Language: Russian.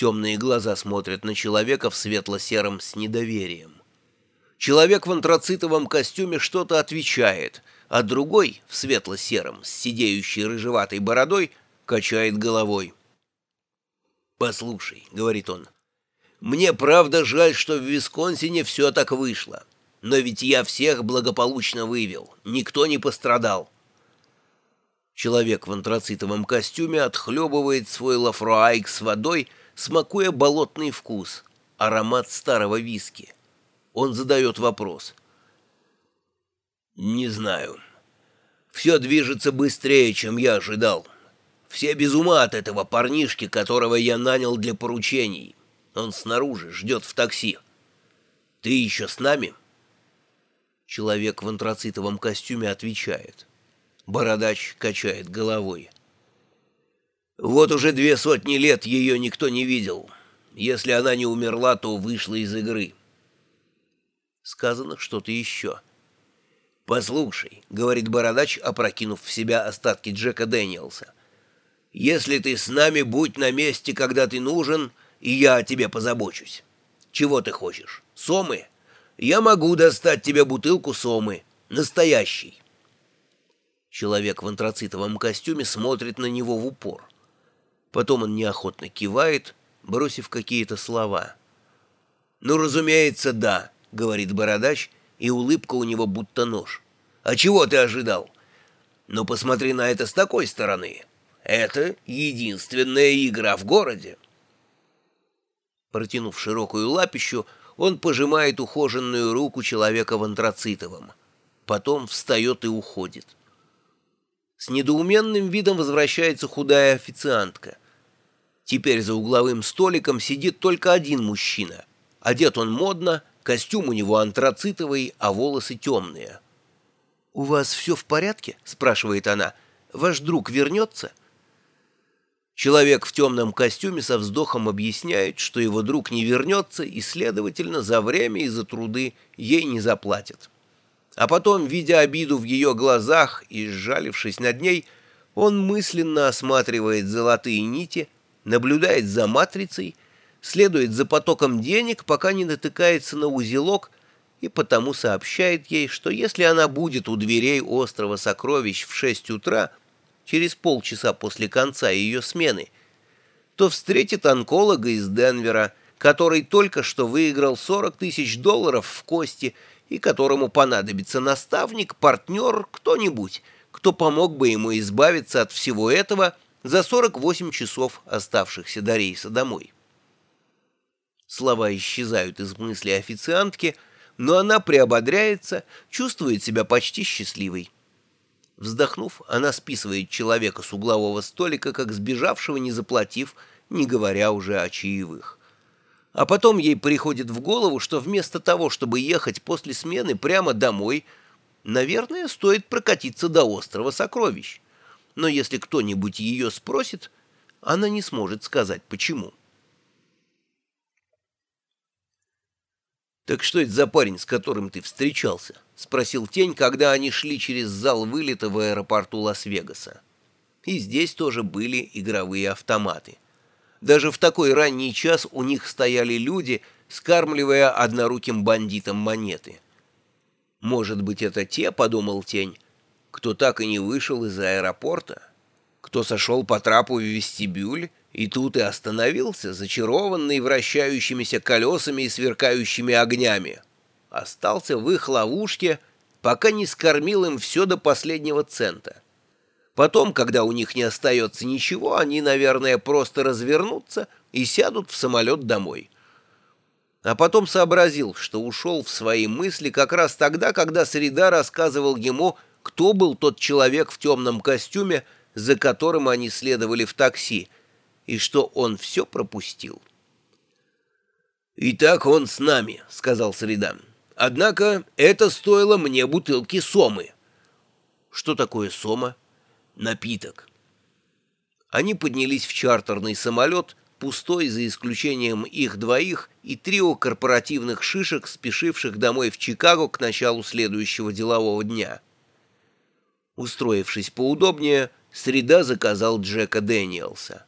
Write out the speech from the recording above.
Темные глаза смотрят на человека в светло-сером с недоверием. Человек в антрацитовом костюме что-то отвечает, а другой, в светло-сером, с сидеющей рыжеватой бородой, качает головой. «Послушай», — говорит он, — «мне правда жаль, что в Висконсине все так вышло. Но ведь я всех благополучно вывел, никто не пострадал». Человек в антрацитовом костюме отхлебывает свой лафруайк с водой, смакуя болотный вкус, аромат старого виски. Он задает вопрос. «Не знаю. Все движется быстрее, чем я ожидал. Все без ума от этого парнишки, которого я нанял для поручений. Он снаружи, ждет в такси. Ты еще с нами?» Человек в антрацитовом костюме отвечает. Бородач качает головой. Вот уже две сотни лет ее никто не видел. Если она не умерла, то вышла из игры. Сказано что-то еще. «Послушай», — говорит Бородач, опрокинув в себя остатки Джека Дэниелса, «если ты с нами, будь на месте, когда ты нужен, и я о тебе позабочусь. Чего ты хочешь? Сомы? Я могу достать тебе бутылку сомы, настоящий». Человек в антрацитовом костюме смотрит на него в упор. Потом он неохотно кивает, бросив какие-то слова. «Ну, разумеется, да», — говорит бородач, и улыбка у него будто нож. «А чего ты ожидал? Ну, посмотри на это с такой стороны. Это единственная игра в городе». Протянув широкую лапищу, он пожимает ухоженную руку человека в антрацитовом. Потом встает и уходит. С недоуменным видом возвращается худая официантка. Теперь за угловым столиком сидит только один мужчина. Одет он модно, костюм у него антрацитовый, а волосы темные. «У вас все в порядке?» — спрашивает она. «Ваш друг вернется?» Человек в темном костюме со вздохом объясняет, что его друг не вернется и, следовательно, за время и за труды ей не заплатят. А потом, видя обиду в ее глазах и сжалившись над ней, он мысленно осматривает золотые нити, наблюдает за матрицей, следует за потоком денег, пока не натыкается на узелок, и потому сообщает ей, что если она будет у дверей острова Сокровищ в шесть утра, через полчаса после конца ее смены, то встретит онколога из Денвера, который только что выиграл 40 тысяч долларов в кости и которому понадобится наставник, партнер, кто-нибудь, кто помог бы ему избавиться от всего этого за 48 часов, оставшихся до рейса домой. Слова исчезают из мысли официантки, но она приободряется, чувствует себя почти счастливой. Вздохнув, она списывает человека с углового столика, как сбежавшего, не заплатив, не говоря уже о чаевых. А потом ей приходит в голову, что вместо того, чтобы ехать после смены прямо домой, наверное, стоит прокатиться до острова Сокровищ. Но если кто-нибудь ее спросит, она не сможет сказать, почему. «Так что это за парень, с которым ты встречался?» — спросил Тень, когда они шли через зал вылета в аэропорту Лас-Вегаса. И здесь тоже были игровые автоматы — даже в такой ранний час у них стояли люди, скармливая одноруким бандитам монеты. «Может быть, это те, — подумал Тень, — кто так и не вышел из аэропорта, кто сошел по трапу в вестибюль и тут и остановился, зачарованный вращающимися колесами и сверкающими огнями. Остался в их ловушке, пока не скормил им все до последнего цента». Потом, когда у них не остается ничего, они, наверное, просто развернутся и сядут в самолет домой. А потом сообразил, что ушел в свои мысли как раз тогда, когда Среда рассказывал ему, кто был тот человек в темном костюме, за которым они следовали в такси, и что он все пропустил. «Итак, он с нами», — сказал Среда. «Однако это стоило мне бутылки сомы». «Что такое сома?» напиток. Они поднялись в чартерный самолет, пустой за исключением их двоих и трио корпоративных шишек, спешивших домой в Чикаго к началу следующего делового дня. Устроившись поудобнее, Среда заказал Джека Дэниелса.